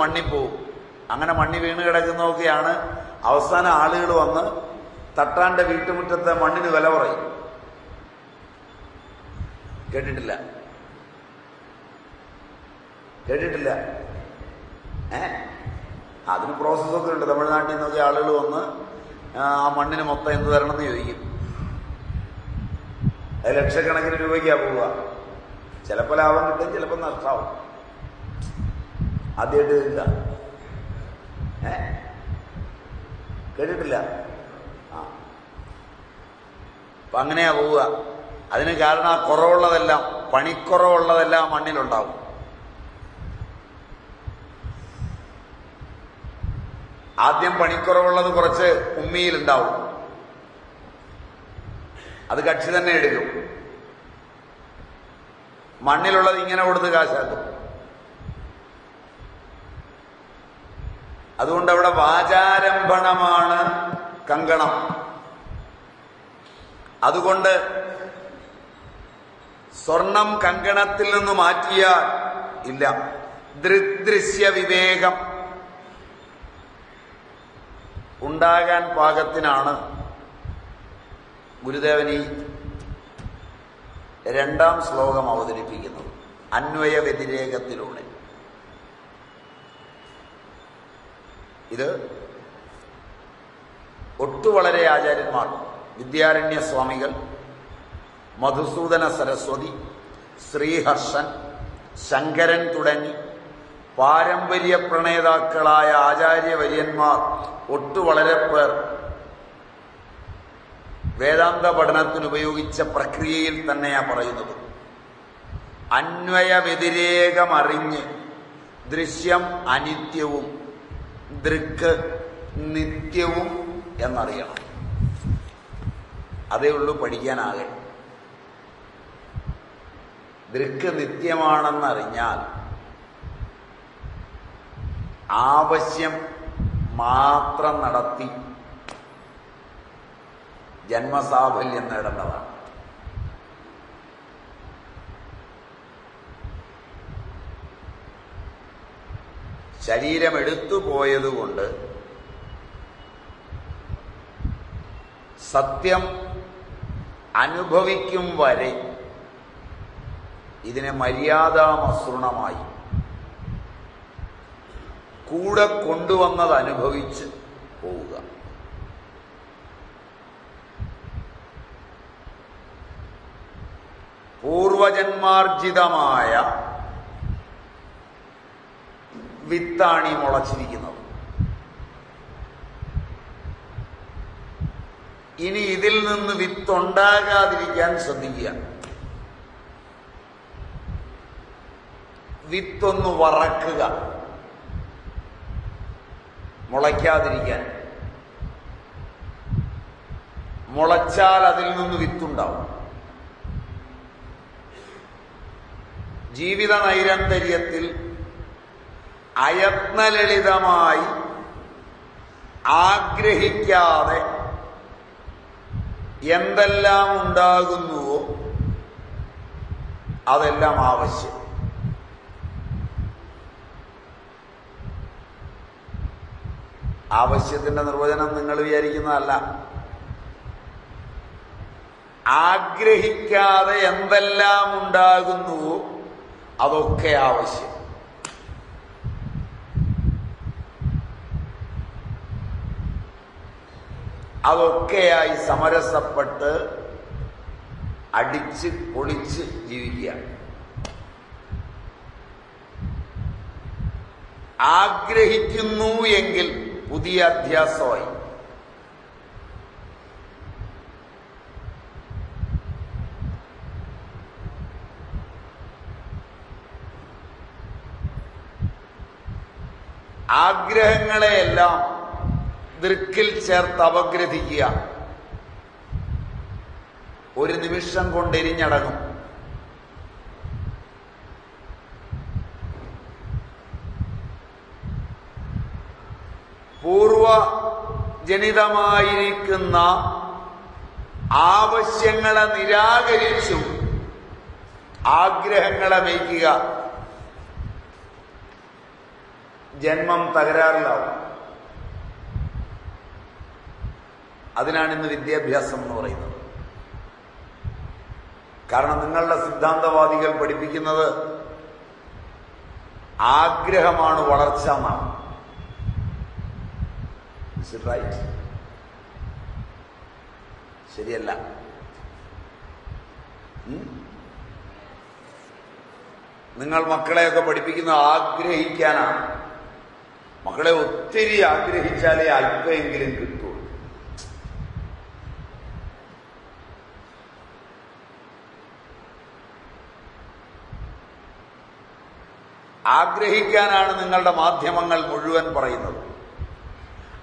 ഭൂമിത്തീ കുറെ പോവും. കുറച്ച് മണ്ണി പോവും അങ്ങനെ മണ്ണി വീണ് കിടക്കുന്നതൊക്കെയാണ് അവസാന ആളുകൾ വന്ന് തട്ടാന്റെ വീട്ടുമുറ്റത്തെ മണ്ണിന് വില പറയും. കേട്ടിട്ടില്ല. കേട്ടിട്ടില്ല. ഏ? അതിന് പ്രോസസ്സൊക്കെ ഉണ്ട്. തമിഴ്നാട്ടിൽ നിന്നൊക്കെ ആളുകൾ വന്ന് ആ മണ്ണിന് മൊത്തം എന്ത് തരണം എന്ന് ചോദിക്കും. അത് ലക്ഷക്കണക്കിന് രൂപയ്ക്കാ പോവുക. ചിലപ്പോൾ ലാഭം കിട്ടും ചിലപ്പോൾ നഷ്ടമാവും ആദ്യമായിട്ട് കേൾക്കുക ഏ? കേട്ടിട്ടില്ല? ആ. അപ്പൊ അങ്ങനെയാ പോവുക. അതിന് കാരണം ആ കുറവുള്ളതെല്ലാം പണിക്കുറവുള്ളതെല്ലാം മണ്ണിലുണ്ടാവും. ആദ്യം പണിക്കുറവുള്ളത് കുറച്ച് ഉമ്മിയിലുണ്ടാവും. അത് കക്ഷി തന്നെ എടുക്കും. മണ്ണിലുള്ളത് ഇങ്ങനെ കൊടുത്ത് കാശാക്കും. അതുകൊണ്ട് അവിടെ വാചാരംഭണമാണ് കങ്കണം. അതുകൊണ്ട് സ്വർണം കങ്കണത്തിൽ നിന്ന് മാറ്റിയാൽ ഇല്ല. ദൃദൃശ്യ വിവേകം ഉണ്ടാകാൻ പാകത്തിനാണ് ഗുരുദേവൻ ഈ രണ്ടാം ശ്ലോകം അവതരിപ്പിക്കുന്നത്. അന്വയ വ്യതിരേകത്തിലൂടെ ഇത് ഒട്ടു വളരെ ആചാര്യന്മാർ വിദ്യാരണ്യ സ്വാമികൾ മധുസൂദന സരസ്വതി ശ്രീഹർഷൻ ശങ്കരൻ തുടങ്ങി പാരമ്പര്യ പ്രണേതാക്കളായ ആചാര്യവര്യന്മാർ ഒട്ടു വളരെ പേർ വേദാന്ത പഠനത്തിന് ഉപയോഗിച്ച പ്രക്രിയയിൽ തന്നെയാണ് പറയുന്നത്. അന്വയ വ്യതിരേകമറിഞ്ഞ് ദൃശ്യം അനിത്യവും ദൃക്ക് നിത്യവും എന്നറിയണം. അതേ ഉള്ളൂ പഠിക്കാനാകെ. ദൃക്ക് നിത്യമാണെന്നറിഞ്ഞാൽ ആവശ്യം മാത്രം നടത്തി ജന്മസാഫല്യം നേടേണ്ടതാണ്. ശരീരം എടുത്തു പോയതുകൊണ്ട് സത്യം അനുഭവിക്കും വരെ ഇതിനെ മര്യാദാമസൃണമായി കൂടെ കൊണ്ടുവന്നത് അനുഭവിച്ച് പോവുക. പൂർവജന്മാർജിതമായ വിത്താണി മുളച്ചിരിക്കുന്നത്. ഇനി ഇതിൽ നിന്ന് വിത്തുണ്ടാകാതിരിക്കാൻ ശ്രദ്ധിക്കുക. വിത്തൊന്ന് വറക്കുക. മുളയ്ക്കാതിരിക്കാൻ. മുളച്ചാൽ അതിൽ നിന്ന് വിത്തുണ്ടാവും. ജീവിത നൈരന്തര്യത്തിൽ അയത്നലളിതമായി ആഗ്രഹിക്കാതെ എന്തെല്ലാം ഉണ്ടാകുന്നുവോ അതെല്ലാം ആവശ്യം. ആവശ്യത്തിന്റെ നിർവചനം നിങ്ങൾ വിചാരിക്കുന്നതല്ല. ആഗ്രഹിക്കാതെ എന്തെല്ലാം ഉണ്ടാകുന്നുവോ അതൊക്കെ ആവശ്യം. അതൊക്കെയായി സമരസപ്പെട്ട് അടിച്ച് പൊളിച്ച് ജീവിക്കുക. ആഗ്രഹിക്കുന്നു എങ്കിൽ പുതിയ അധ്യാസമായി. ആഗ്രഹങ്ങളെയെല്ലാം ദൃക്കിൽ ചേർത്ത് അപഗ്രഥിക്കുക ഒരു നിമിഷം കൊണ്ടെരിഞ്ഞടങ്ങും പൂർവജനിതമായിരിക്കുന്ന ആവശ്യങ്ങളെ നിരാകരിച്ചു ആഗ്രഹങ്ങളെ മേയ്ക്കുക. ജന്മം തകരാറിലാവും. അതിനാണ് ഇന്ന് വിദ്യാഭ്യാസം എന്ന് പറയുന്നത്. കാരണം നിങ്ങളുടെ സിദ്ധാന്തവാദികൾ പഠിപ്പിക്കുന്നത് ആഗ്രഹമാണ് വളർച്ച എന്നാണ്. റൈറ്റ് ശരിയല്ല? നിങ്ങൾ മക്കളെയൊക്കെ പഠിപ്പിക്കുന്നത് ആഗ്രഹിക്കാനാണ്. മക്കളെ ഒത്തിരി ആഗ്രഹിച്ചാലേ അല്പമെങ്കിലും കിട്ടുള്ളൂ ആഗ്രഹിക്കാനാണ് നിങ്ങളുടെ മാധ്യമങ്ങൾ മുഴുവൻ പറയുന്നത്.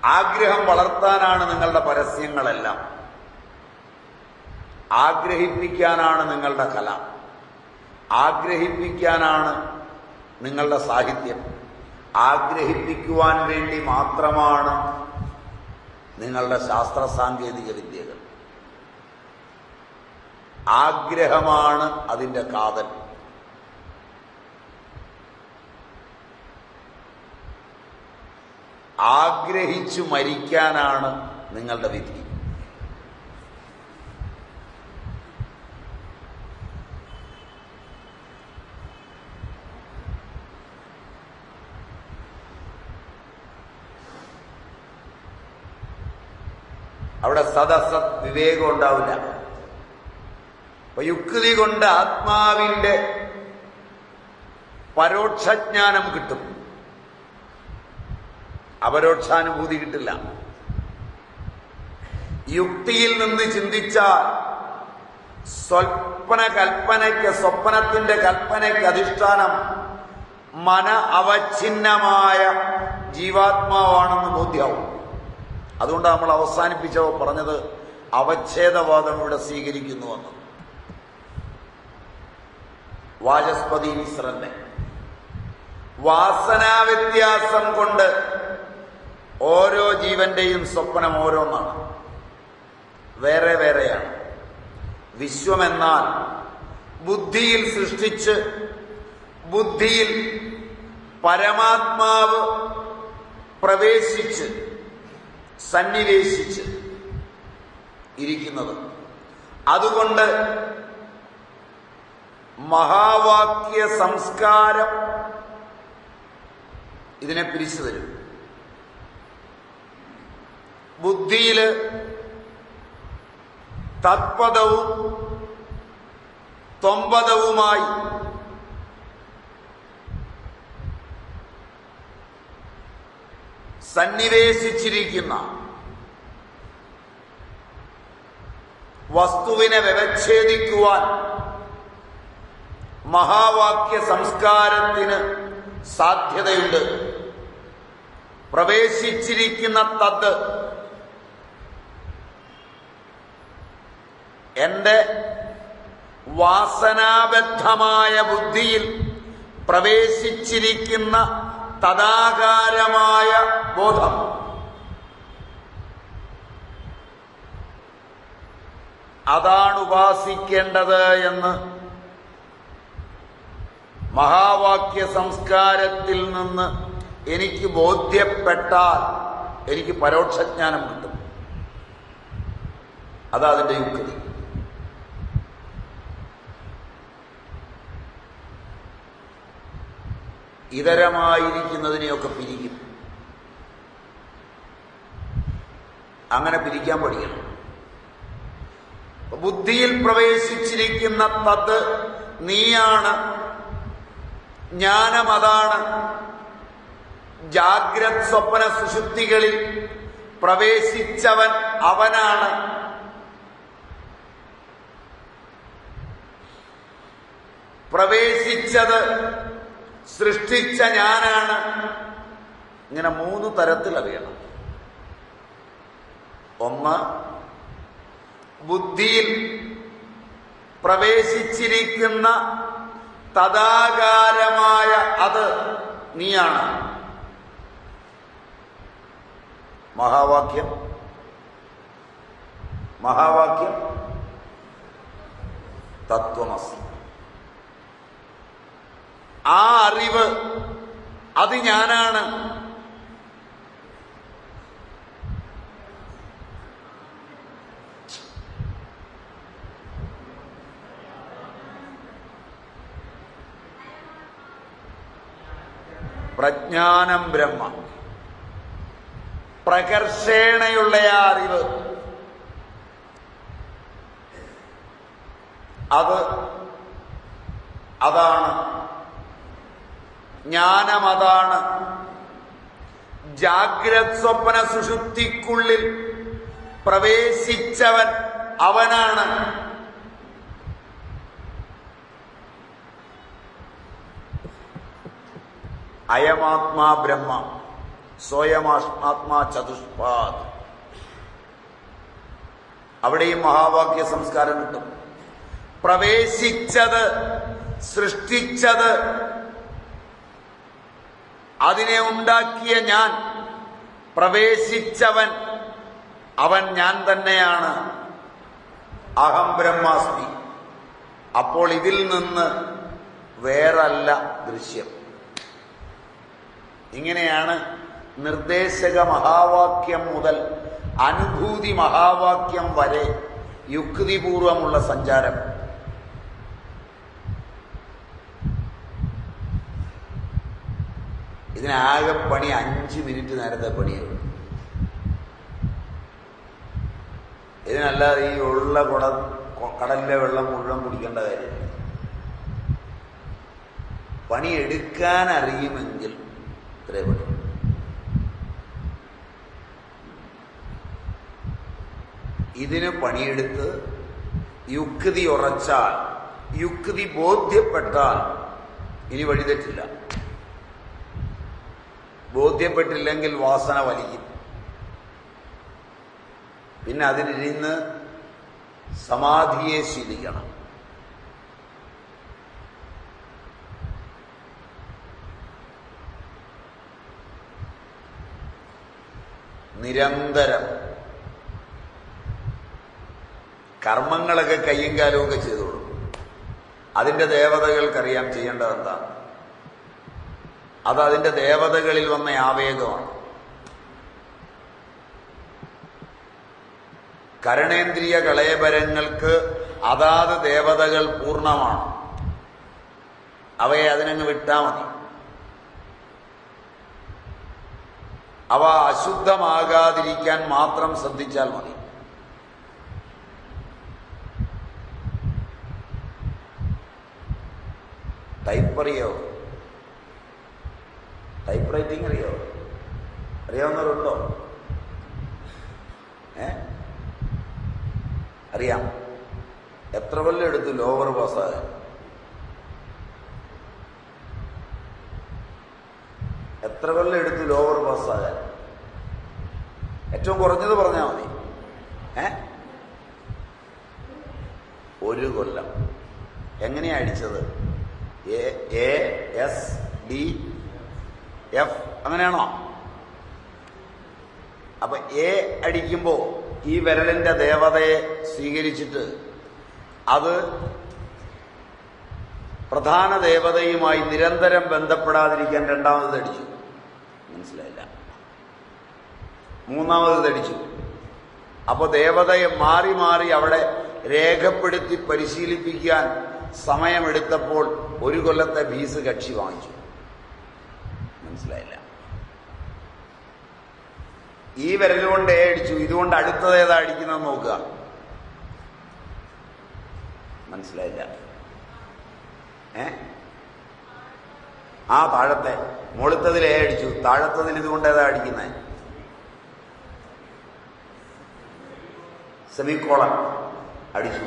ആഗ്രഹം വളർത്താനാണ് നിങ്ങളുടെ പരസ്യങ്ങളെല്ലാം. ആഗ്രഹിപ്പിക്കാനാണ് നിങ്ങളുടെ കല. ആഗ്രഹിപ്പിക്കാനാണ് നിങ്ങളുടെ സാഹിത്യം. ആഗ്രഹിപ്പിക്കുവാൻ വേണ്ടി മാത്രമാണ് നിങ്ങളുടെ ശാസ്ത്ര സാങ്കേതിക വിദ്യകൾ. ആഗ്രഹമാണ് അതിന്റെ കാതൽ. ആഗ്രഹിച്ചു മരിക്കാനാണ് നിങ്ങളുടെ വിധി. അവിടെ സദസത് വിവേകം ഉണ്ടാവില്ല. അപ്പൊ യുക്തി കൊണ്ട് ആത്മാവിന്റെ പരോക്ഷജ്ഞാനം കിട്ടും. അപരോക്ഷാനുഭൂതി കിട്ടില്ല. യുക്തിയിൽ നിന്ന് ചിന്തിച്ചാൽ സ്വപ്ന കൽപ്പനയ്ക്ക് സ്വപ്നത്തിന്റെ കൽപ്പനയ്ക്ക് അധിഷ്ഠാനം മന അവഛിന്നമായ ജീവാത്മാവാണെന്ന് ബോധ്യാവും. അതുകൊണ്ട് നമ്മൾ അവസാനിപ്പിച്ചവ പറഞ്ഞത് അവച്ഛേദവാദം ഇവിടെ സ്വീകരിക്കുന്നുവെന്ന് വാചസ്പതി മിശ്രന്റെ വാസനാവ്യത്യാസം കൊണ്ട് ഓരോ ജീവന്റെയും സ്വപ്നം ഓരോന്നാണ്. വേറെ വേറെയാണ്. വിശ്വമെന്നാൽ ബുദ്ധിയിൽ സൃഷ്ടിച്ച് ബുദ്ധിയിൽ പരമാത്മാവ് പ്രവേശിച്ച് സന്നിവേശിച്ച് ഇരിക്കുന്നത്. അതുകൊണ്ട് മഹാവാക്യ സംസ്കാരം ഇതിനെ പിരിച്ചു തരും ബുദ്ധിയിൽ തത്പദവും തൊമ്പതവുമായി സന്നിവേശിച്ചിരിക്കുന്ന വസ്തുവിനെ വ്യവച്ഛേദിക്കുവാൻ മഹാവാക്യ സംസ്കാരത്തിന് സാധ്യതയുണ്ട്. പ്രവേശിച്ചിരിക്കുന്ന തത് എന്റെ വാസനാബദ്ധമായ ബുദ്ധിയിൽ പ്രവേശിച്ചിരിക്കുന്ന തദാകാരമായ ബോധം. അതാണ് ഉപാസിക്കേണ്ടത് എന്ന് മഹാവാക്യ സംസ്കാരത്തിൽ നിന്ന് എനിക്ക് ബോധ്യപ്പെട്ടാൽ എനിക്ക് പരോക്ഷജ്ഞാനം കിട്ടും. അതാ അതിന്റെ യുക്തി. ഇതരമായിരിക്കുന്നതിനെയൊക്കെ പിരിക്കും അങ്ങനെ പിരിക്കാൻ പഠിക്കണം. ബുദ്ധിയിൽ പ്രവേശിച്ചിരിക്കുന്ന തത് നീയാണ് ജ്ഞാനമതാണ്. ജാഗ്രത് സ്വപ്ന സുഷുപ്തികളിൽ പ്രവേശിച്ചവൻ അവനാണ്. പ്രവേശിച്ചത് സൃഷ്ടിച്ച ഞാനാണ്. ഇങ്ങനെ മൂന്ന് തരത്തിൽ അറിയണം ഒന്ന് ബുദ്ധിയിൽ പ്രവേശിച്ചിരിക്കുന്ന തദാകാരമായ അത് നീയാണ്. മഹാവാക്യം. മഹാവാക്യം. തത്വമസി ആ അറിവ് അത് ഞാനാണ്. പ്രജ്ഞാനം ബ്രഹ്മ. പ്രകർഷേണയുള്ള ആ അറിവ്. അത് അതാണ് ജ്ഞാനമതാണ്. ജാഗ്രത് സ്വപ്ന സുഷുപ്തിക്കുള്ളിൽ പ്രവേശിച്ചവൻ അവനാണ്. അയമാത്മാ ബ്രഹ്മ സ്വയമാത്മാ ചതുഷ്പാദ്. അവിടെയും മഹാവാക്യ സംസ്കാരം കിട്ടും. പ്രവേശിച്ചത് സൃഷ്ടിച്ചത് അതിനെ ഉണ്ടാക്കിയ ഞാൻ പ്രവേശിച്ചവൻ അവൻ ഞാൻ തന്നെയാണ്. അഹം ബ്രഹ്മാസ്മി. അപ്പോൾ ഇതിൽ നിന്ന് വേറല്ല ദൃശ്യം. ഇങ്ങനെയാണ് നിർദ്ദേശക മഹാവാക്യം മുതൽ അനുഭൂതി മഹാവാക്യം വരെ യുക്തിപൂർവമുള്ള സഞ്ചാരം. ഇതിനാകെ പണി അഞ്ച് മിനിറ്റ് നേരത്തെ പണിയുള്ളൂ ഇതിനല്ലാതെ ഈ ഉള്ള കുട കടലിലെ വെള്ളം മുഴുവൻ കുടിക്കേണ്ട കാര്യമില്ല. പണിയെടുക്കാൻ അറിയുമെങ്കിൽ ഇത്രേ പണി. ഇതിന് പണിയെടുത്ത് യുക്തി ഉറച്ചാൽ യുക്തി ബോധ്യപ്പെട്ടാൽ ഇനി വഴിതെറ്റില്ല ബോധ്യപ്പെട്ടില്ലെങ്കിൽ വാസന വലിക്കും. പിന്നെ അതിലിരുന്ന് സമാധിയെ ശീലിക്കണം. നിരന്തരം കർമ്മങ്ങളൊക്കെ കയ്യും കാലവും ഒക്കെ ചെയ്തോളൂ. അതിന്റെ ദേവതകൾക്കറിയാം ചെയ്യേണ്ടത് എന്താണ് അത് അതിന്റെ ദേവതകളിൽ വന്ന ആവേഗമാണ്. കരണേന്ദ്രിയ കളയപരങ്ങൾക്ക് അതാത് ദേവതകൾ പൂർണമാണ്. അവയെ അതിനങ്ങ് വിട്ടാ മതി. അവ അശുദ്ധമാകാതിരിക്കാൻ മാത്രം ശ്രദ്ധിച്ചാൽ മതി. ടൈപ്പ് അറിയോ ടൈപ്പ് റൈറ്റിംഗ് അറിയോ? അറിയാവുന്നവരുണ്ടോ? ഏ? അറിയാം. എത്ര കൊല്ലം എടുത്തു ലോവർ പാസ്സാകാൻ? എത്ര കൊല്ലം എടുത്തു ലോവർ പാസ്സാകാൻ? ഏറ്റവും കുറഞ്ഞത് പറഞ്ഞാൽ മതി. ഏ? ഒരു കൊല്ലം. എങ്ങനെയാ അടിച്ചത്? എ എസ് ഡി എഫ് അങ്ങനെയാണോ? അപ്പൊ എ അടിക്കുമ്പോ ഈ വിരലിന്റെ ദേവതയെ സ്വീകരിച്ചിട്ട് അത് പ്രധാന ദേവതയുമായി നിരന്തരം ബന്ധപ്പെടാതിരിക്കാൻ രണ്ടാമത് അടിച്ചു. മനസ്സിലായില്ല. മൂന്നാമത് തടിച്ചു അപ്പൊ ദേവതയെ മാറി മാറി അവിടെ രേഖപ്പെടുത്തി പരിശീലിപ്പിക്കാൻ സമയമെടുത്തപ്പോൾ ഒരു കൊല്ലത്തെ ഫീസ് കക്ഷി വാങ്ങിച്ചു. മനസ്സിലായില്ല. ഈ വിരലുകൊണ്ട് ഏ അടിച്ചു ഇതുകൊണ്ട് അടുത്തത് ഏതാ അടിക്കുന്നത് നോക്കുക. മനസ്സിലായില്ല. ഏ? ആ താഴത്തെ. മുളുത്തതിൽ ഏ അടിച്ചു താഴത്തതിൽ ഇതുകൊണ്ട് ഏതാ അടിക്കുന്നത് സെമിക്കോളൻ അടിച്ചു.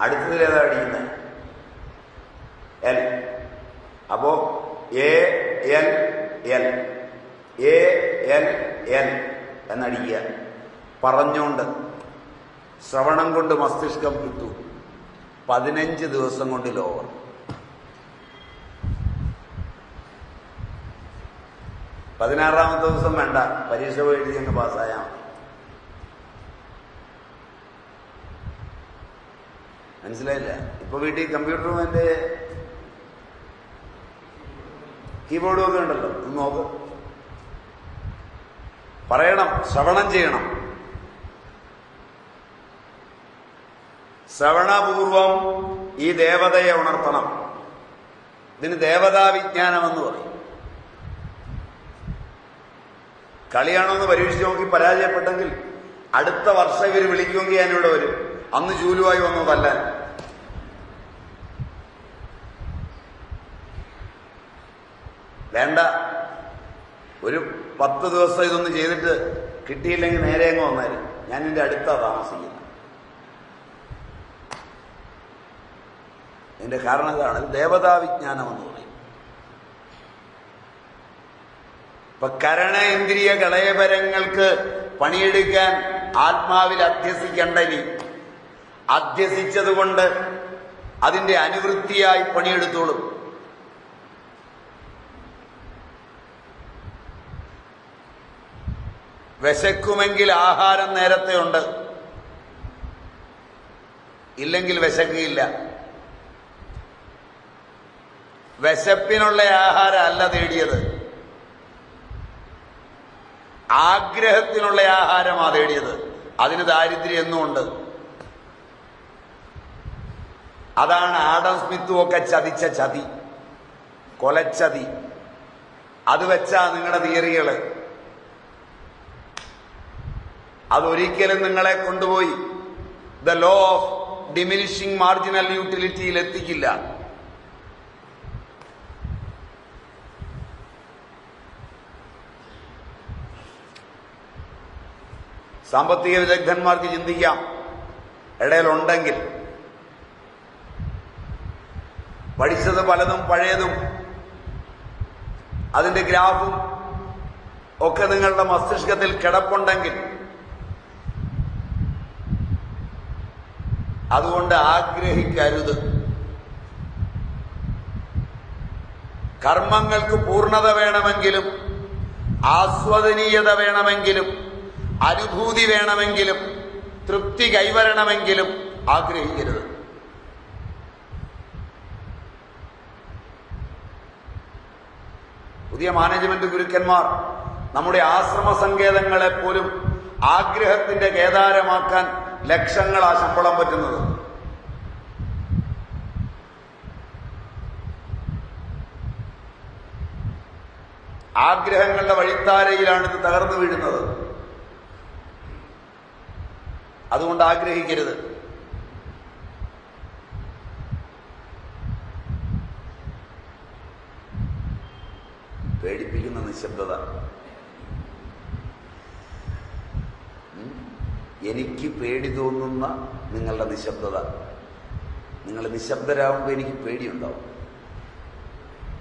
അടുത്തതിൽ ഏതാ അടിക്കുന്നത് എൽ അപ്പോ L L A. L L എന്നടിക്കുക. പറഞ്ഞുകൊണ്ട് ശ്രവണം കൊണ്ട് മസ്തിഷ്കം കിട്ടു പതിനഞ്ച് ദിവസം കൊണ്ട് ലോവർ. പതിനാറാമത്തെ ദിവസം വേണ്ട. പരീക്ഷ എഴുതി അങ്ങ് പാസ്സായാൽ മനസ്സിലായില്ല? ഇപ്പൊ വീട്ടിൽ കമ്പ്യൂട്ടറും എന്റെ കീബോർഡും ഒക്കെ ഉണ്ടല്ലോ? ഒന്ന് നോക്ക്. പറയണം. ശ്രവണം ചെയ്യണം. ശ്രവണപൂർവം ഈ ദേവതയെ ഉണർത്തണം. ഇതിന് ദേവതാ വിജ്ഞാനമെന്ന് പറയും. കളിയാണോ എന്ന് പരീക്ഷിച്ച് നോക്കി പരാജയപ്പെട്ടെങ്കിൽ അടുത്ത വർഷം ഇവർ വിളിക്കുമെങ്കിൽ ഞാനിവിടെ വരും. അന്ന് ജൂലുവായി വന്നു തല്ലാൻ വേണ്ട. ഒരു പത്ത് ദിവസം ഇതൊന്ന് ചെയ്തിട്ട് കിട്ടിയില്ലെങ്കിൽ നേരെ അങ്ങ് വന്നാലും ഞാൻ എന്റെ അടുത്താ താമസിക്കുന്നത്. ഇതിന്റെ കാരണം ഇതാണ്. ഇത് ദേവതാ വിജ്ഞാനം എന്ന് പറയും. ഇപ്പൊ കരണേന്ദ്രിയ കളയപരങ്ങൾക്ക് പണിയെടുക്കാൻ ആത്മാവിൽ അധ്യസിക്കണ്ടനി അധ്യസിച്ചതുകൊണ്ട് അതിന്റെ അനുവൃത്തിയായി പണിയെടുത്തോളും. വിശക്കുമെങ്കിൽ ആഹാരം നേരത്തെ ഉണ്ട്. ഇല്ലെങ്കിൽ വിശക്കുകയില്ല. വിശപ്പിനുള്ള ആഹാരം അല്ല തേടിയത്. ആഗ്രഹത്തിനുള്ള ആഹാരമാ തേടിയത്. അതിന് ദാരിദ്ര്യം എന്നുമുണ്ട് അതാണ് ആഡം സ്മിത്തും ഒക്കെ ചതിച്ച ചതി. കൊലച്ചതി. അത് വെച്ചാ നിങ്ങളുടെ തിയറികൾ. അതൊരിക്കലും നിങ്ങളെ കൊണ്ടുപോയി. The law of diminishing marginal യൂട്ടിലിറ്റിയിൽ എത്തിക്കില്ല. സാമ്പത്തിക വിദഗ്ധന്മാർക്ക് ചിന്തിക്കാം. ഇടയിലുണ്ടെങ്കിൽ. പഠിച്ചത് പലതും പഴയതും. അതിന്റെ ഗ്രാഫും ഒക്കെ നിങ്ങളുടെ മസ്തിഷ്കത്തിൽ കിടപ്പുണ്ടെങ്കിൽ. അതുകൊണ്ട് ആഗ്രഹിക്കരുത്. കർമ്മങ്ങൾക്ക് പൂർണത വേണമെങ്കിലും ആസ്വദനീയത വേണമെങ്കിലും അനുഭൂതി വേണമെങ്കിലും തൃപ്തി കൈവരണമെങ്കിലും ആഗ്രഹിക്കരുത്. പുതിയ മാനേജ്മെന്റ് ഗുരുക്കന്മാർ നമ്മുടെ ആശ്രമ സങ്കേതങ്ങളെ പോലും ആഗ്രഹത്തിന്റെ കേദാരമാക്കാൻ ലക്ഷങ്ങളാ ശമ്പളം പറ്റുന്നത്. ആഗ്രഹങ്ങളുടെ വഴിത്താരയിലാണ് ഇത് തകർന്നു വീഴുന്നത്. അതുകൊണ്ട് ആഗ്രഹിക്കരുത്. പേടിപ്പിക്കുന്ന നിശബ്ദത. എനിക്ക് പേടി തോന്നുന്ന നിങ്ങളുടെ നിശബ്ദത. നിങ്ങൾ നിശബ്ദരാകുമ്പോൾ എനിക്ക് പേടിയുണ്ടാവും.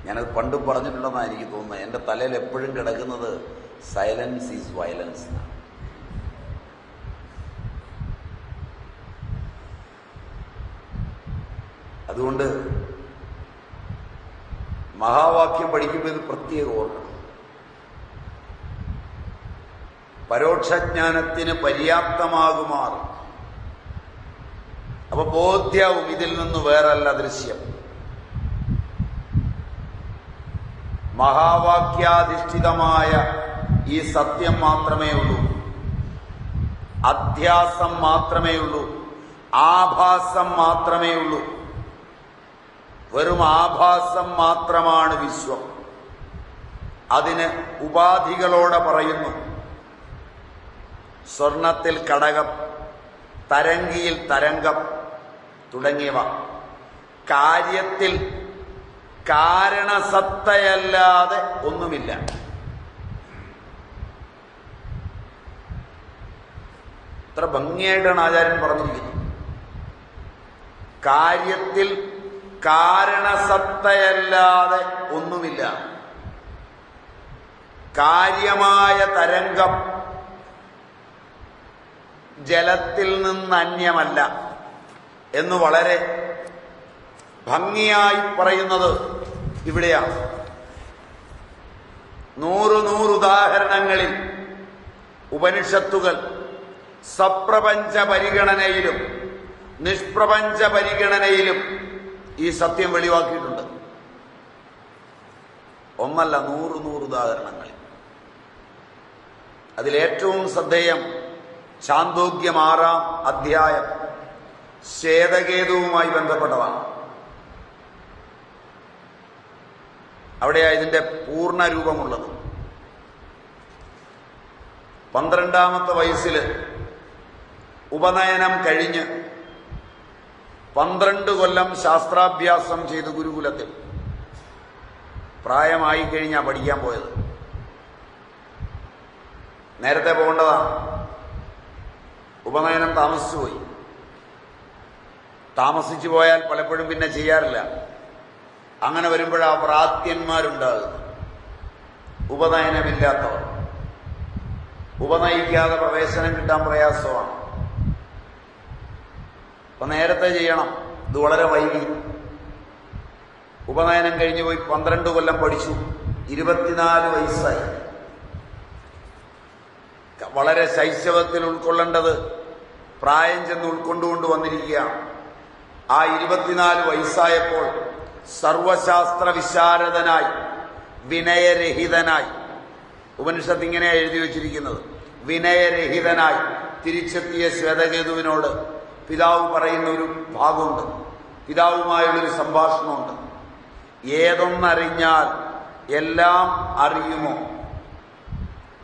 ഞാനത് പണ്ട് പറഞ്ഞിട്ടുണ്ടെന്നാണ് എനിക്ക് തോന്നുന്നത്. എന്റെ തലയിൽ എപ്പോഴും കിടക്കുന്നത് സൈലൻസ് ഈസ് വയലൻസ് അതുകൊണ്ട് മഹാവാക്യം പഠിക്കുമ്പോൾ ഇത് പ്രത്യേകം ഓർക്കണം. പരോക്ഷജ്ഞാനത്തിന് പര്യാപ്തമാകുമാർ. അപ്പൊ ബോധ്യാവും ഇതിൽ നിന്ന് വേറല്ല ദൃശ്യം. മഹാവാക്യാധിഷ്ഠിതമായ ഈ സത്യം മാത്രമേ ഉള്ളൂ. അധ്യാസം മാത്രമേ ഉള്ളൂ. ആഭാസം മാത്രമേ ഉള്ളൂ. വെറും ആഭാസം മാത്രമാണ് വിശ്വം. അതിന് ഉപാധികളോടെ പറയുന്നു. സ്വർണത്തിൽ കടകം തരംഗിയിൽ തരംഗം തുടങ്ങിയവ. കാര്യത്തിൽ കാരണസത്തയല്ലാതെ ഒന്നുമില്ല. ഇത്ര ഭംഗിയായിട്ടാണ് ആചാര്യൻ പറഞ്ഞിരിക്കുന്നത്. കാര്യത്തിൽ കാരണസത്തയല്ലാതെ ഒന്നുമില്ല. കാര്യമായ തരംഗം ജലത്തിൽ നിന്ന് അന്യമല്ല എന്ന് വളരെ ഭംഗിയായി പറയുന്നത് ഇവിടെയാണ്. നൂറു നൂറുദാഹരണങ്ങളിൽ ഉപനിഷത്തുകൾ സപ്രപഞ്ച പരിഗണനയിലും നിഷ്പ്രപഞ്ച പരിഗണനയിലും ഈ സത്യം വെളിവാക്കിയിട്ടുണ്ട്. ഒന്നല്ല നൂറ് നൂറ് ഉദാഹരണങ്ങൾ അതിലേറ്റവും ശ്രദ്ധേയം ചാന്തോഗ്യം ആറാം അധ്യായം. ശ്വേതകേതുവുമായി ബന്ധപ്പെട്ടതാണ്. അവിടെയാണ് ഇതിന്റെ പൂർണ രൂപമുള്ളത് പന്ത്രണ്ടാമത്തെ വയസ്സിൽ ഉപനയനം കഴിഞ്ഞ് പന്ത്രണ്ട് കൊല്ലം ശാസ്ത്രാഭ്യാസം ചെയ്ത് ഗുരുകുലത്തിൽ. പ്രായമായി കഴിഞ്ഞാ പഠിക്കാൻ പോയത്. നേരത്തെ പോകേണ്ടതാണ്. ഉപനയനം താമസിച്ചു പോയി. താമസിച്ചു പോയാൽ പലപ്പോഴും പിന്നെ ചെയ്യാറില്ല. അങ്ങനെ വരുമ്പോഴാ പ്രാത്യന്മാരുണ്ടാകുന്നു ഉപനയനമില്ലാത്തവർ. ഉപനയിക്കാതെ പ്രവേശനം കിട്ടാൻ പ്രയാസമാണ്. അപ്പൊ നേരത്തെ ചെയ്യണം. ഇത് വളരെ വൈകി. ഉപനയനം കഴിഞ്ഞു പോയി പന്ത്രണ്ട് കൊല്ലം പഠിച്ചു. ഇരുപത്തിനാല് വയസ്സായി. വളരെ ശൈശവത്തിൽ ഉൾക്കൊള്ളേണ്ടത് പ്രായം ചെന്ന് ഉൾക്കൊണ്ടുകൊണ്ട് വന്നിരിക്കുകയാണ്. ആ ഇരുപത്തിനാല് വയസ്സായപ്പോൾ സർവശാസ്ത്ര വിശാരദനായി വിനയരഹിതനായി ഉപനിഷത്ത് ഇങ്ങനെയാണ് എഴുതി വച്ചിരിക്കുന്നത് വിനയരഹിതനായി തിരിച്ചെത്തിയ ശ്വേതകേതുവിനോട് പിതാവ് പറയുന്ന ഒരു ഭാഗമുണ്ട് പിതാവുമായുള്ളൊരു സംഭാഷണമുണ്ട്. ഏതൊന്നറിഞ്ഞാൽ എല്ലാം അറിയുമോ?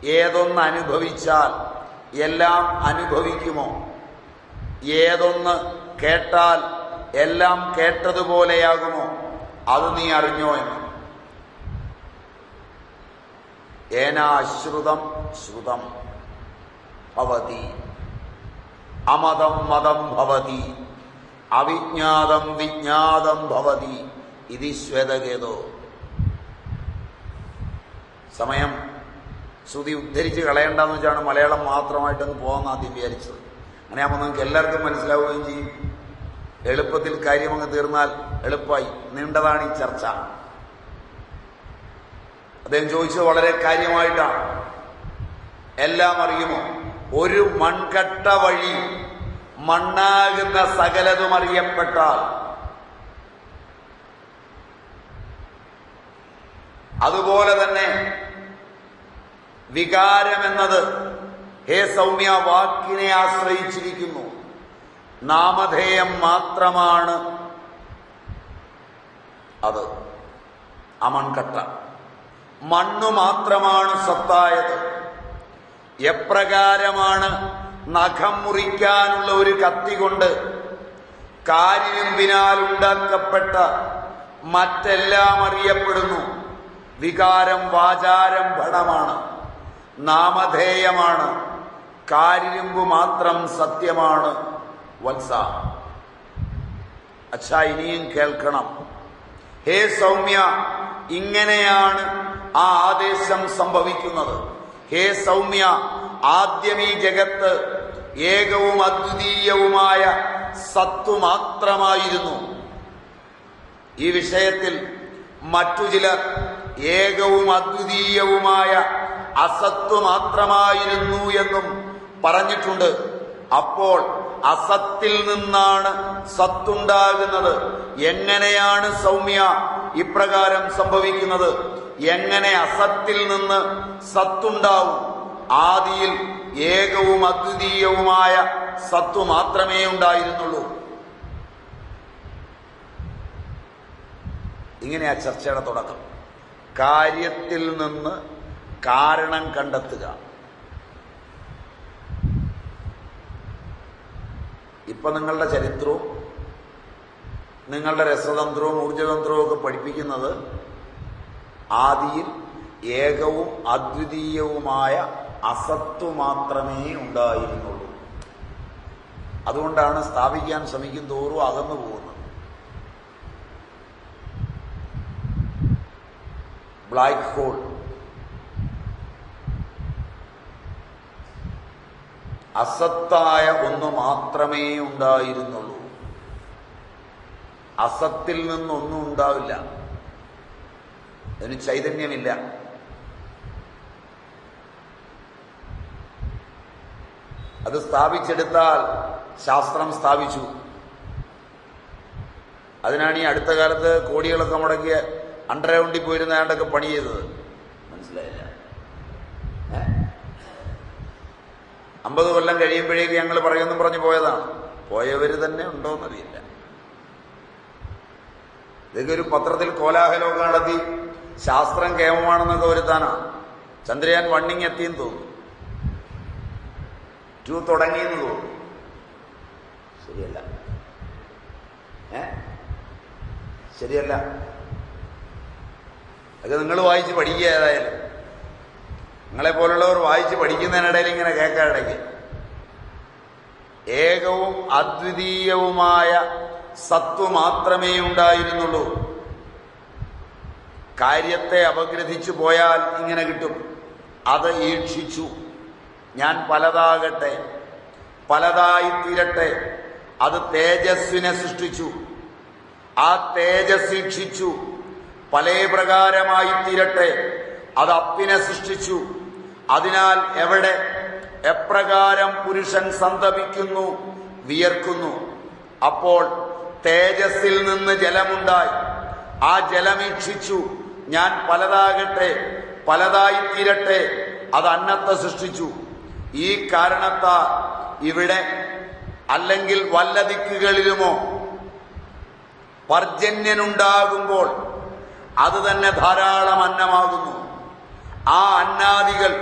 ഏതൊന്ന് അനുഭവിച്ചാൽ എല്ലാം അനുഭവിക്കുമോ? ഏതൊന്ന് കേട്ടാൽ എല്ലാം കേട്ടതുപോലെയാകുമോ? അത് നീ അറിഞ്ഞോ എന്ന്. ഏനാശ്രുതം ശ്രുതം ഭവതി. അമതം മതം ഭവതി. അവിജ്ഞാതം വിജ്ഞാതം ഭവതി. ഇതി ശ്വേതകേതോ. സമയം ശ്രുതി ഉദ്ധരിച്ച് കളയേണ്ടെന്ന് വെച്ചാണ് മലയാളം മാത്രമായിട്ടൊന്ന് പോകാമെന്ന് ആദ്യം വിചാരിച്ചത്. അങ്ങനെയാകുമ്പോൾ നിങ്ങൾക്ക് എല്ലാവർക്കും മനസ്സിലാവുകയും ചെയ്യും. എളുപ്പത്തിൽ കാര്യമങ്ങ് തീർന്നാൽ എളുപ്പമായി. നീണ്ടതാണ് ഈ ചർച്ച. അദ്ദേഹം ചോദിച്ചത് വളരെ കാര്യമായിട്ടാണ്. എല്ലാം അറിയുമോ? ഒരു മൺകട്ട വഴി മണ്ണാകുന്ന സകലതും അറിയപ്പെട്ടാൽ. അതുപോലെ തന്നെ വികാരമെന്നത് ഹേ സൗമ്യ വാക്കിനെ ആശ്രയിച്ചിരിക്കുന്നു. നാമധേയം മാത്രമാണ് അത്. അമൺകട്ട. മണ്ണു മാത്രമാണ് സത്തായത്. എപ്രകാരമാണ് നഖം മുറിക്കാനുള്ള ഒരു കത്തി കൊണ്ട് കാരിരുമ്പിനാൽ ഉണ്ടാക്കപ്പെട്ട മറ്റെല്ലാം അറിയപ്പെടുന്നു. വികാരം വാചാരം ഭടമാണ് നാമധേയമാണ്. കാരിരുമ്പ് മാത്രം സത്യമാണ്. വത്സ. അച്ഛാ ഇനിയും കേൾക്കണം. ഹേ സൗമ്യ ഇങ്ങനെയാണ് ആ ആദേശം സംഭവിക്കുന്നത്. ഹേ സൗമ്യ ആദ്യം ഈ ജഗത്ത് ഏകവും അദ്വിതീയവുമായ സത്തു മാത്രമായിരുന്നു ഈ വിഷയത്തിൽ മറ്റു ചിലർ ഏകവും അദ്വിതീയവുമായ അസത്വ മാത്രമായിരുന്നു എന്നും പറഞ്ഞിട്ടുണ്ട്. അപ്പോൾ അസത്തിൽ നിന്നാണ് സത്തുണ്ടാകുന്നത്. എങ്ങനെയാണ് സൗമ്യ ഇപ്രകാരം സംഭവിക്കുന്നത്? എങ്ങനെ അസത്തിൽ നിന്ന് സത്തുണ്ടാവും? ആദിയിൽ ഏകവും അദ്വിതീയവുമായ സത്തു മാത്രമേ ഉണ്ടായിരുന്നുള്ളൂ. ഇങ്ങനെയാ ചർച്ചയുടെ തുടക്കം. കാര്യത്തിൽ നിന്ന് കാരണം കണ്ടെത്തുക. ഇപ്പൊ നിങ്ങളുടെ ചരിത്രവും നിങ്ങളുടെ രസതന്ത്രവും ഊർജതന്ത്രവും ഒക്കെ പഠിപ്പിക്കുന്നത് ആദിയിൽ ഏകവും അദ്വിതീയവുമായ അസത്വ മാത്രമേ ഉണ്ടായിരുന്നുള്ളൂ. അതുകൊണ്ടാണ് സ്ഥാപിക്കാൻ ശ്രമിക്കും തോറും അകന്നു പോകുന്നത്. Black hole. അസത്തായ ഒന്ന് മാത്രമേ ഉണ്ടായിരുന്നുള്ളൂ. അസത്തിൽ നിന്നൊന്നും ഉണ്ടാവില്ല. അതിന് ചൈതന്യമില്ല. അത് സ്ഥാപിച്ചെടുത്താൽ ശാസ്ത്രം സ്ഥാപിച്ചു. അതിനാണ് ഈ അടുത്ത കാലത്ത് കോടികളൊക്കെ മുടക്കിയ അണ്ടരവണ്ടി പോയിരുന്ന ആണ്ടൊക്കെ പണി ചെയ്തത് മനസ്സിലായില്ല ഏ? അമ്പത് കൊല്ലം കഴിയുമ്പോഴേക്ക് ഞങ്ങൾ പറയുമെന്നും പറഞ്ഞു പോയതാണ്. പോയവർ തന്നെ ഉണ്ടോന്നറിയില്ല. ഇതൊക്കെ ഒരു പത്രത്തിൽ കോലാഹലമൊക്കെ നടത്തി ശാസ്ത്രം കേമമാണെന്നൊക്കെ വരുത്താനാണ് ചന്ദ്രയാൻ വണ്ണിങ് എത്തിയെന്ന് തോന്നുന്നു. ടു തുടങ്ങിയെന്ന് തോന്നുന്നു. ശരിയല്ല. ഏ? ശരിയല്ല. അത് നിങ്ങൾ വായിച്ച് പഠിക്കുക ഏതായാലും. നിങ്ങളെ പോലുള്ളവർ വായിച്ച് പഠിക്കുന്നതിനിടയിൽ ഇങ്ങനെ കേൾക്കാനിടയ്ക്ക്. ഏകവും അദ്വിതീയവുമായ സത്വ മാത്രമേ ഉണ്ടായിരുന്നുള്ളൂ. കാര്യത്തെ അപഗ്രഥിച്ചു പോയാൽ ഇങ്ങനെ കിട്ടും. അത് ഈക്ഷിച്ചു. ഞാൻ പലതാകട്ടെ പലതായി തീരട്ടെ അത് തേജസ്സിനെ സൃഷ്ടിച്ചു. ആ തേജസ് ഈക്ഷിച്ചു. പല പ്രകാരമായി തീരട്ടെ അത് അപ്പിനെ സൃഷ്ടിച്ചു. അതിനാൽ എവിടെ എപ്രകാരം പുരുഷൻ സന്തപിക്കുന്നു വിയർക്കുന്നു. അപ്പോൾ തേജസ്സിൽ നിന്ന് ജലമുണ്ടായി. ആ ജലമീക്ഷിച്ചു ഞാൻ പലതാകട്ടെ പലതായി തീരട്ടെ അത് അന്നത്തെ സൃഷ്ടിച്ചു. ഈ കാരണത്താൽ ഇവിടെ അല്ലെങ്കിൽ വല്ല ദിക്കുകളിലുമോ പർജന്യനുണ്ടാകുമ്പോൾ അത് തന്നെ ധാരാളം അന്നമാകുന്നു. ആ അന്നാദികൾ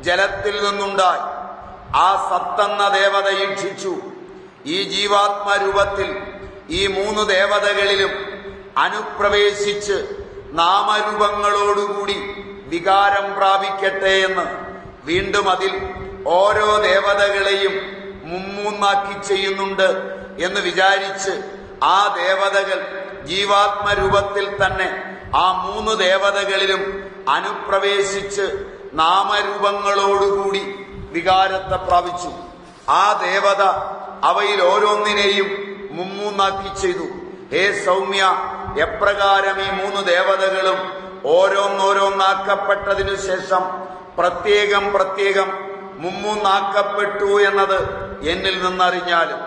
ജലത്തിൽ നിന്നുണ്ടായി. ആ സത്തെന്ന ദേവത ഈക്ഷിച്ചു. ഈ ജീവാത്മരൂപത്തിൽ ഈ മൂന്ന് ദേവതകളിലും അനുപ്രവേശിച്ച് നാമരൂപങ്ങളോടുകൂടി വികാരം പ്രാപിക്കട്ടെ എന്ന് വീണ്ടും അതിൽ ഓരോ ദേവതകളെയും മുമ്മൂന്നാക്കി ചെയ്യുന്നുണ്ട് എന്ന് വിചാരിച്ച് ആ ദേവതകൾ ജീവാത്മരൂപത്തിൽ തന്നെ ആ മൂന്ന് ദേവതകളിലും അനുപ്രവേശിച്ച് നാമരൂപങ്ങളോടുകൂടി വികാരത്തെ പ്രാപിച്ചു. ആ ദേവത അവയിൽ ഓരോന്നിനെയും മുമ്മൂന്നാക്കി ചെയ്തു. ഹേ സൗമ്യ എപ്രകാരം ഈ മൂന്ന് ദേവതകളും ഓരോന്നോരോന്നാക്കപ്പെട്ടതിനു ശേഷം പ്രത്യേകം പ്രത്യേകം മുമ്മൂന്നാക്കപ്പെട്ടു എന്നത് എന്നിൽ നിന്നറിഞ്ഞാലും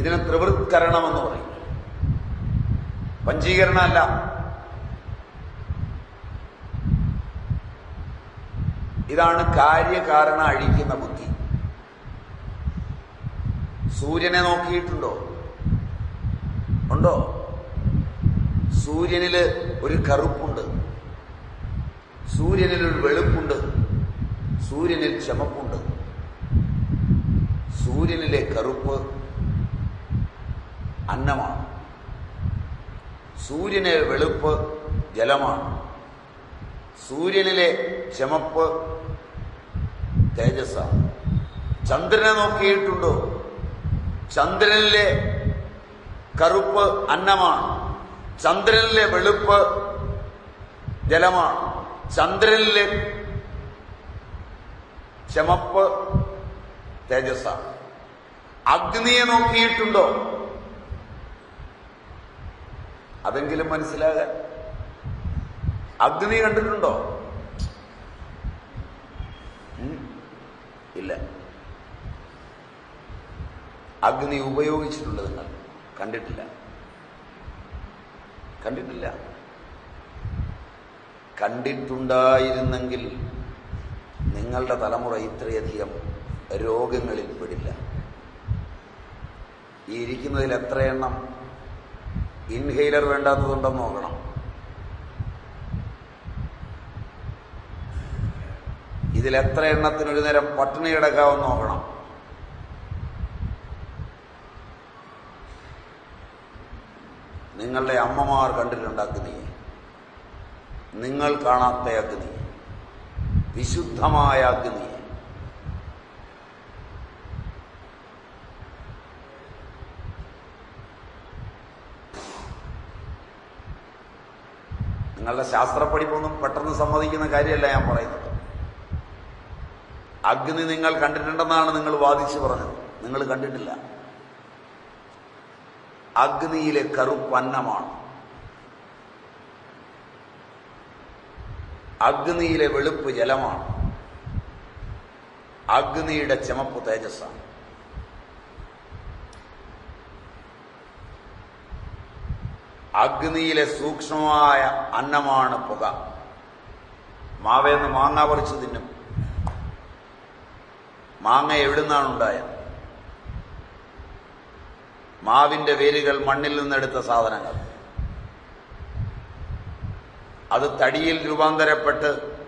ഇതിന് ത്രിവൃത്കരണമെന്ന് പറയും. പഞ്ചീകരണമല്ല ഇതാണ് കാര്യകാരണ അഴിക്കുന്ന ബുദ്ധി. സൂര്യനെ നോക്കിയിട്ടുണ്ടോ? ഉണ്ടോ? സൂര്യനിൽ ഒരു കറുപ്പുണ്ട്. സൂര്യനിൽ ഒരു വെളുപ്പുണ്ട്. സൂര്യനിൽ ചമപ്പുണ്ട്. സൂര്യനിലെ കറുപ്പ് അന്നമാണ്. സൂര്യനെ വെളുപ്പ് ജലമാണ്. സൂര്യനിലെ ചമപ്പ് തേജസ്സാണ്. ചന്ദ്രനെ നോക്കിയിട്ടുണ്ടോ? ചന്ദ്രനിലെ കറുപ്പ് അന്നമാണ്. ചന്ദ്രനിലെ വെളുപ്പ് ജലമാണ്. ചന്ദ്രനിലെ ചമപ്പ് തേജസ്സാണ്. അഗ്നിയെ നോക്കിയിട്ടുണ്ടോ? അതെങ്കിലും മനസ്സിലാകാൻ. അഗ്നി കണ്ടിട്ടുണ്ടോ? ഇല്ല. അഗ്നി ഉപയോഗിച്ചിട്ടുണ്ട് നിങ്ങൾ കണ്ടിട്ടില്ല. കണ്ടിട്ടില്ല. കണ്ടിട്ടുണ്ടായിരുന്നെങ്കിൽ നിങ്ങളുടെ തലമുറ ഇത്രയധികം രോഗങ്ങളിൽ പെടില്ല. ഈ ഇരിക്കുന്നതിൽ എത്ര ഇൻഹെയിലർ വേണ്ടാത്തതുണ്ടെന്ന് നോക്കണം. ഇതിൽ എത്ര എണ്ണത്തിന് ഒരു നേരം പട്ടിണി കിടക്കാമെന്ന് നോക്കണം. നിങ്ങളുടെ അമ്മമാർ കണ്ടിട്ടുണ്ട് അഗ്നി നിങ്ങൾ കാണാത്ത അഗ്നി വിശുദ്ധമായ അഗ്നിയെ നിങ്ങളുടെ ശാസ്ത്രപ്പടിപ്പൊന്നും പെട്ടെന്ന് സമ്മതിക്കുന്ന കാര്യമല്ല ഞാൻ പറയുന്നത്. അഗ്നി നിങ്ങൾ കണ്ടിട്ടുണ്ടെന്നാണ് നിങ്ങൾ വാദിച്ചു പറഞ്ഞത്. നിങ്ങൾ കണ്ടിട്ടില്ല. അഗ്നിയിലെ കറുപ്പ് അന്നമാണ് അഗ്നിയിലെ വെളുപ്പ് ജലമാണ്. അഗ്നിയുടെ ചമപ്പ് തേജസ്സാണ്. അഗ്നിയിലെ സൂക്ഷ്മമായ അന്നമാണ് പുക. മാവേന്ന് മാങ്ങ പറിച്ചു തിന്നും. മാങ്ങ എവിടുന്നാണ് ഉണ്ടായത്? മാവിന്റെ വേരുകൾ മണ്ണിൽ നിന്നെടുത്ത സാധനങ്ങൾ. അത് തടിയിൽ രൂപാന്തരപ്പെട്ട്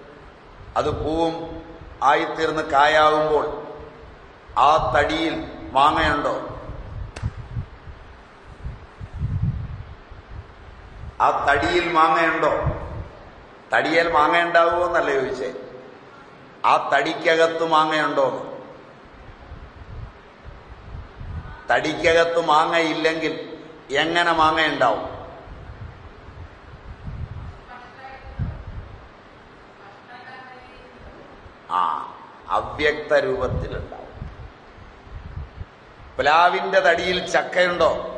അത് പൂവും ആയിത്തീർന്ന് കായാവുമ്പോൾ ആ തടിയിൽ മാങ്ങയുണ്ടോ? ആ തടിയിൽ മാങ്ങയുണ്ടോ? തടിയേൽ മാങ്ങ ഉണ്ടാവുമോ എന്നല്ല ചോദിച്ചേ. ആ തടിക്കകത്ത് മാങ്ങയുണ്ടോ? തടിക്കകത്ത് മാങ്ങയില്ലെങ്കിൽ എങ്ങനെ മാങ്ങയുണ്ടാവും? ആ അവ്യക്ത രൂപത്തിലുണ്ടാവും. പ്ലാവിന്റെ തടിയിൽ ചക്കയുണ്ടോ?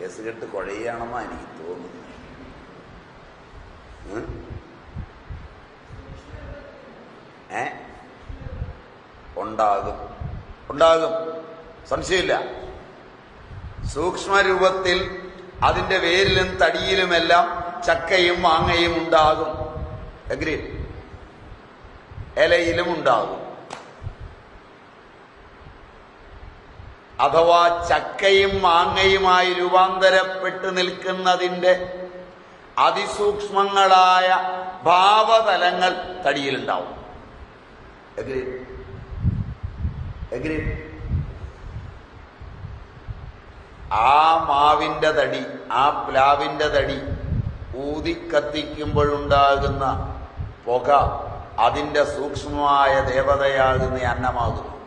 കേസ് കെട്ട് കുഴയാണെന്നാ എനിക്ക് തോന്നുന്നു? ഏ? ഉണ്ടാകും. ഉണ്ടാകും. സംശയമില്ല. സൂക്ഷ്മരൂപത്തിൽ അതിന്റെ വേരിലും തടിയിലുമെല്ലാം ചക്കയും മാങ്ങയും ഉണ്ടാകും. എഗ്രി ഇലയിലും ഉണ്ടാകും. അഥവാ ചക്കയും മാങ്ങയുമായി രൂപാന്തരപ്പെട്ടു നിൽക്കുന്നതിന്റെ അതിസൂക്ഷ്മങ്ങളായ ഭാവതലങ്ങൾ തടിയിലുണ്ടാവും. ആ മാവിന്റെ തടി ആ പ്ലാവിന്റെ തടി ഊതി കത്തിക്കുമ്പോഴുണ്ടാകുന്ന പുക അതിന്റെ സൂക്ഷ്മമായ ദേവതയാകുന്ന അന്നമാകുന്നു.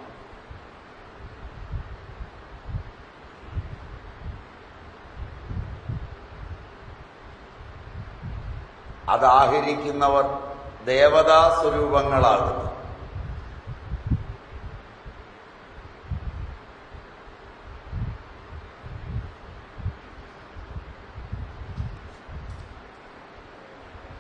അതാഹരിക്കുന്നവർ ദേവതാ സ്വരൂപങ്ങളാകുന്നു